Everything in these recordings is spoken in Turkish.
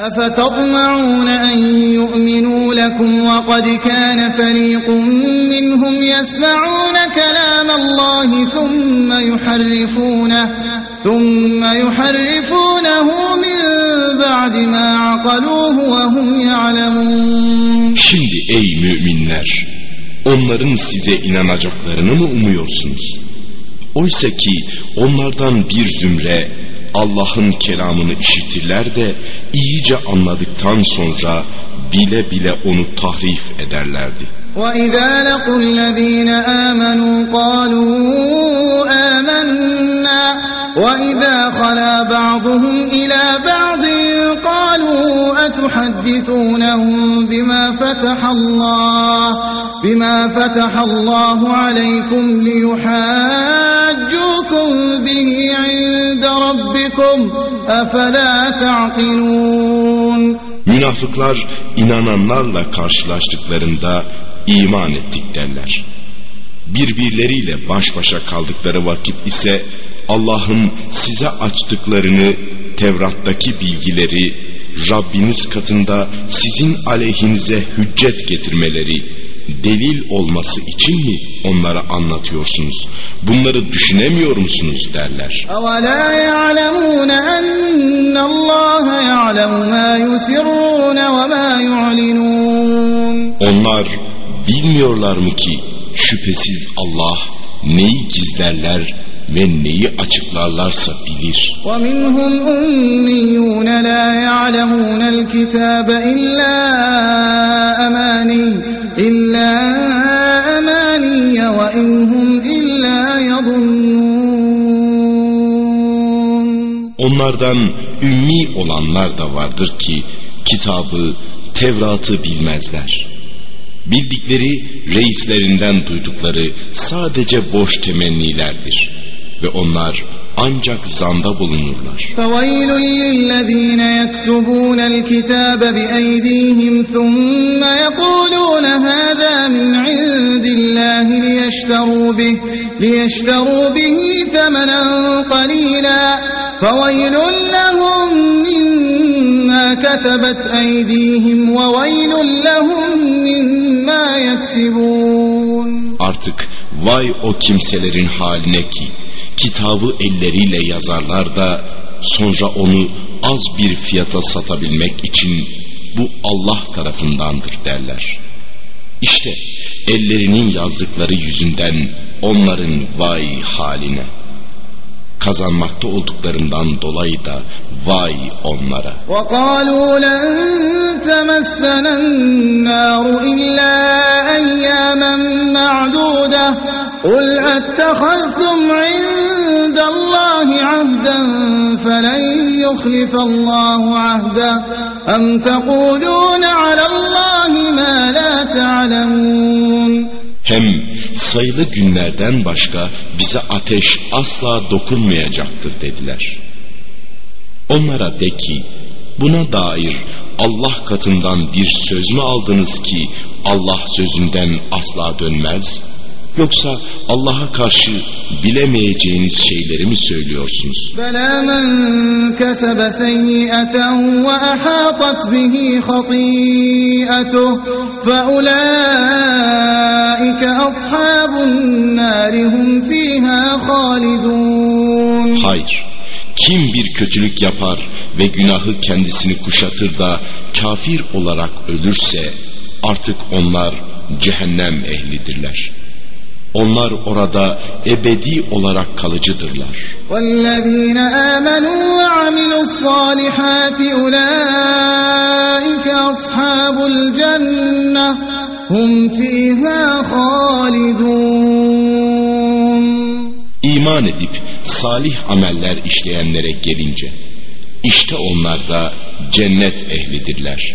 أفتطمعون أن يؤمنوا لكم وقد كان فريق منهم يسمعون كلام الله ثم يحرفونه ثم يحرفونه من بعد ما عقلوه وهم يعلمون Şimdi ey müminler, onların size inanacaklarını mı umuyorsunuz? Oysa ki onlardan bir zümre Allah'ın kelamını işitirler de iyice anladıktan sonra bile bile onu tahrif ederlerdi. وَإِذَا لَقُوا الَّذ۪ينَ آمَنُوا قَالُوا آمَنَّا وَإِذَا خَلَا بَعْضُهُمْ إِلَى بَعْضٍ قَالُوا أَتُحَدِّثُونَهُمْ بِمَا فَتَحَ اللّٰهُ بِمَا فَتَحَ اللّٰهُ عَلَيْكُمْ لِيُحَاجُّوكُمْ بِهِ عِندَ رَبِّكُمْ أَفَلَا تَعْقِلُونَ Münafıklar inananlarla karşılaştıklarında iman ettik derler. Birbirleriyle baş başa kaldıkları vakit ise Allah'ın size açtıklarını, Tevrat'taki bilgileri, Rabbiniz katında sizin aleyhinize hüccet getirmeleri, delil olması için mi onlara anlatıyorsunuz? Bunları düşünemiyor musunuz derler. Onlar bilmiyorlar mı ki şüphesiz Allah neyi gizlerler ve neyi açıklarlarsa bilir. وَمِنْهُمْ أُمِّيُّونَ لَا يَعْلَمُونَ الْكِتَابَ إِلَّا أَمَانِيَّ إِلَّا أَمَانِيَّ وَإِنْ هُمْ إِلَّا يَظُنُّونَ Onlardan ümmi olanlar da vardır ki kitabı, Tevrat'ı bilmezler. Bildikleri reislerinden duydukları sadece boş temennilerdir. Ve onlar ancak zanda bulunurlar. فَوَيْلٌ لِلَّذ۪ينَ يَكْتُبُونَ الْكِتَابَ بِأَيْدِيهِمْ ثُمَّ يَقُولُونَ هَذَا مِنْ عِنْدِ اللّٰهِ لِيَشْتَرُوا بِهِ, ليشتروا به ثَمَنًا قَلِيلًا فَوَيْلٌ لَهُمْ مِمَّا كَتَبَتْ أَيْدِيهِمْ وَوَيْلٌ لَهُمْ مِمَّا يَكْسِبُونَ Artık vay o kimselerin haline ki kitabı elleriyle yazarlar da sonra onu az bir fiyata satabilmek için bu Allah tarafındandır derler. İşte ellerinin yazdıkları yüzünden onların vay haline. Kazanmakta olduklarından dolayı da vay onlara. وقالوا لن تمسنا النار إلا أياما معدودة قل أتخذتم عند الله عهدا فلن يخلف الله عهده أم تقولون على الله ما لا تعلمون Hem sayılı günlerden başka bize ateş asla dokunmayacaktır dediler. Onlara de ki buna dair Allah katından bir söz mü aldınız ki Allah sözünden asla dönmez? Yoksa Allah'a karşı bilemeyeceğiniz şeyleri mi söylüyorsunuz? Bela men kesebe seyyiaten ve ahatat bihi hatiyetuh fe ulaike ashabun narihum fiha halidun. Hayır. Kim bir kötülük yapar ve günahı kendisini kuşatır da kafir olarak ölürse artık onlar cehennem ehlidirler. Onlar orada ebedi olarak kalıcıdırlar. والذين آمنوا وعملوا الصالحات أولئك أصحاب الجنة هم فيها خالدون İman edip salih ameller işleyenlere gelince işte onlar da cennet ehlidirler.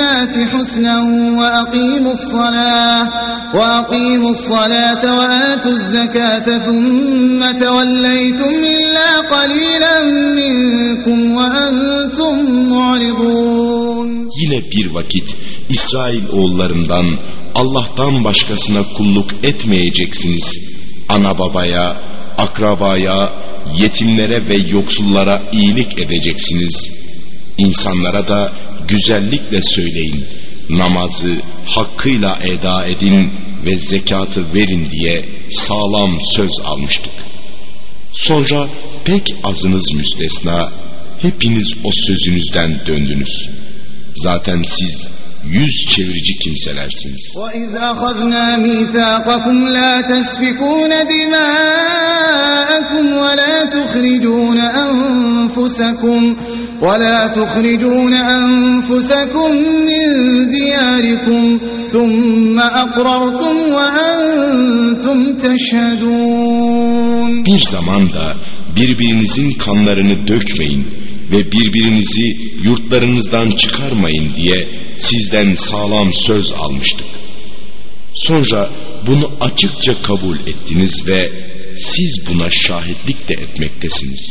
للناس حسنا وأقيموا الصلاة وأقيموا الصلاة وآتوا الزكاة ثم توليتم إلا قليلا منكم وأنتم معرضون Yine bir vakit İsrail oğullarından Allah'tan başkasına kulluk etmeyeceksiniz. Ana babaya, akrabaya, yetimlere ve yoksullara iyilik edeceksiniz. İnsanlara da güzellikle söyleyin. Namazı hakkıyla eda edin ve zekatı verin diye sağlam söz almıştık. Sonra pek azınız müstesna, hepiniz o sözünüzden döndünüz. Zaten siz yüz çevirici kimselersiniz. وَإِذْ أَخَذْنَا مِيثَاقَكُمْ لَا تَسْفِكُونَ دِمَاءَكُمْ وَلَا تُخْرِجُونَ أَنفُسَكُمْ ولا تخرجون أنفسكم من دياركم ثم أقررتم وأنتم تشهدون Bir zaman da birbirinizin kanlarını dökmeyin ve birbirinizi yurtlarınızdan çıkarmayın diye sizden sağlam söz almıştık. Sonra bunu açıkça kabul ettiniz ve siz buna şahitlik de etmektesiniz.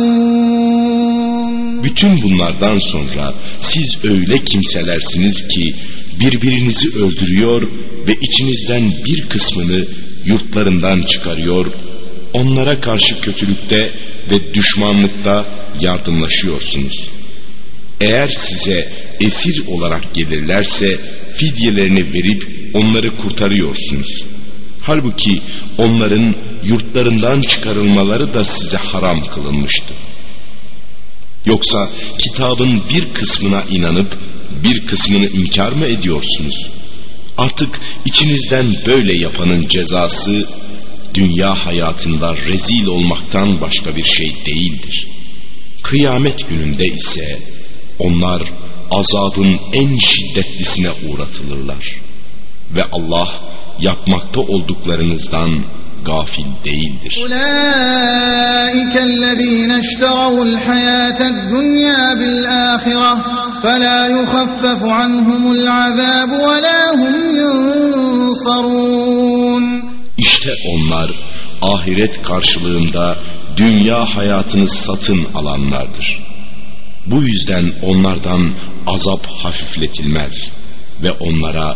Bunlardan sonra siz öyle kimselersiniz ki birbirinizi öldürüyor ve içinizden bir kısmını yurtlarından çıkarıyor, onlara karşı kötülükte ve düşmanlıkta yardımlaşıyorsunuz. Eğer size esir olarak gelirlerse fidyelerini verip onları kurtarıyorsunuz. Halbuki onların yurtlarından çıkarılmaları da size haram kılınmıştı. Yoksa kitabın bir kısmına inanıp bir kısmını inkar mı ediyorsunuz? Artık içinizden böyle yapanın cezası dünya hayatında rezil olmaktan başka bir şey değildir. Kıyamet gününde ise onlar azabın en şiddetlisine uğratılırlar. Ve Allah yapmakta olduklarınızdan gafil değildir. Ulaikellezine işterahul hayated dünya bil ahireh fela yukhaffaf anhumul azab ve la hum yunsarun. İşte onlar ahiret karşılığında dünya hayatını satın alanlardır. Bu yüzden onlardan azap hafifletilmez ve onlara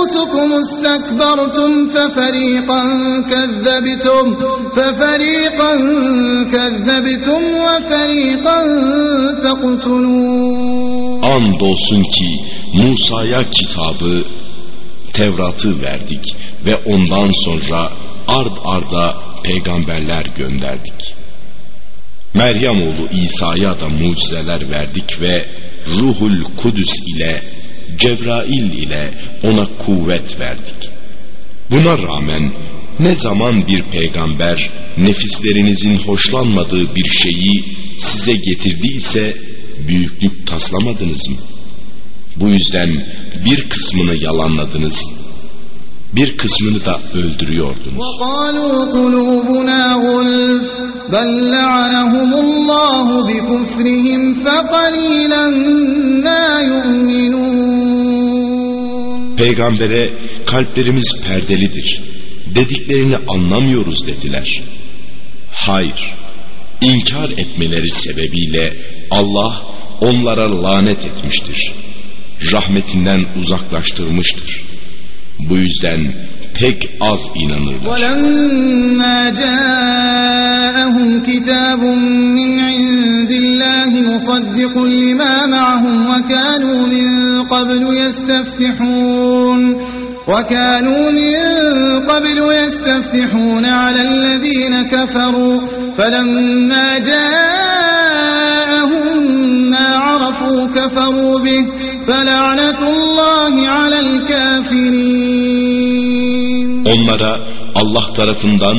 أنفسكم استكبرتم ففريقا كذبتم ففريقا كذبتم وفريقا تقتلون Andolsun ki Musa'ya kitabı, Tevrat'ı verdik ve ondan sonra ard arda peygamberler gönderdik. Meryem oğlu İsa'ya da mucizeler verdik ve Ruhul Kudüs ile Cebrail ile ona kuvvet verdik. Buna rağmen ne zaman bir peygamber nefislerinizin hoşlanmadığı bir şeyi size getirdiyse büyüklük taslamadınız mı? Bu yüzden bir kısmını yalanladınız, bir kısmını da öldürüyordunuz. Peygambere kalplerimiz perdelidir, dediklerini anlamıyoruz dediler. Hayır, inkar etmeleri sebebiyle Allah onlara lanet etmiştir. Rahmetinden uzaklaştırmıştır. Bu yüzden pek az inanırlar. وَلَمَّا جَاءَهُمْ كِتَابٌ مِّنْ عِندِ اللَّهِ مُصَدِّقٌ لِّمَا مَعَهُمْ وَكَانُوا مِن قَبْلُ يَسْتَفْتِحُونَ وَكَانُوا مِن قَبْلُ يَسْتَفْتِحُونَ عَلَى الَّذِينَ كَفَرُوا فَلَمَّا جَاءَهُم مَّا عَرَفُوا كَفَرُوا بِهِ فَلَعْنَةُ اللَّهِ عَلَى الْكَافِرِينَ. Onlara Allah tarafından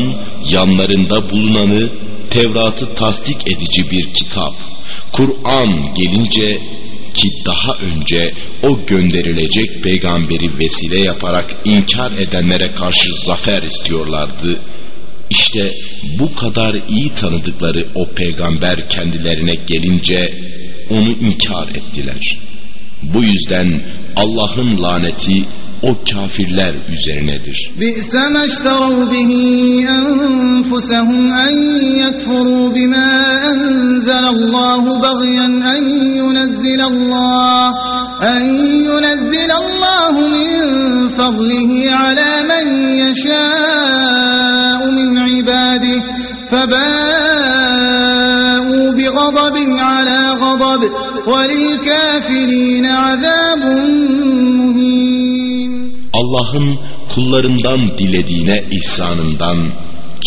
yanlarında bulunanı Tevrat'ı tasdik edici bir kitap, Kur'an gelince ki daha önce o gönderilecek peygamberi vesile yaparak inkar edenlere karşı zafer istiyorlardı. İşte bu kadar iyi tanıdıkları o peygamber kendilerine gelince onu inkar ettiler. Bu yüzden Allah'ın laneti o kafirler üzerinedir. بئس ما اشتروا به أنفسهم أن يكفروا بما أنزل الله بغيا أن ينزل الله أن ينزل الله من فضله على من يشاء من عباده فباءوا بغضب على غضب وللكافرين عذاب مهين Allah'ın kullarından dilediğine ihsanından,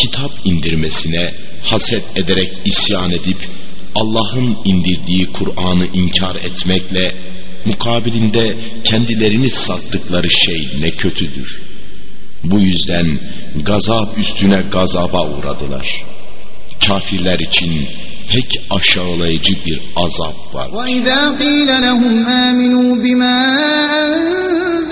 kitap indirmesine haset ederek isyan edip Allah'ın indirdiği Kur'an'ı inkar etmekle mukabilinde kendilerini sattıkları şey ne kötüdür. Bu yüzden gazap üstüne gazaba uğradılar. Kafirler için pek aşağılayıcı bir azap var. وَإِذَا قِيلَ لَهُمْ آمِنُوا بِمَا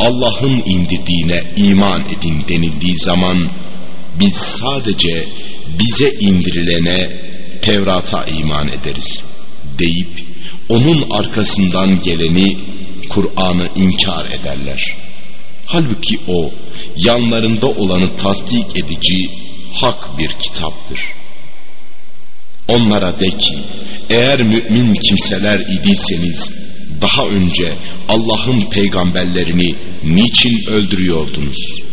Allah'ın indirdiğine iman edin denildiği zaman biz sadece bize indirilene Tevrat'a iman ederiz deyip onun arkasından geleni Kur'an'ı inkar ederler. Halbuki o yanlarında olanı tasdik edici hak bir kitaptır. Onlara de ki eğer mümin kimseler idiyseniz daha önce Allah'ın peygamberlerini niçin öldürüyordunuz?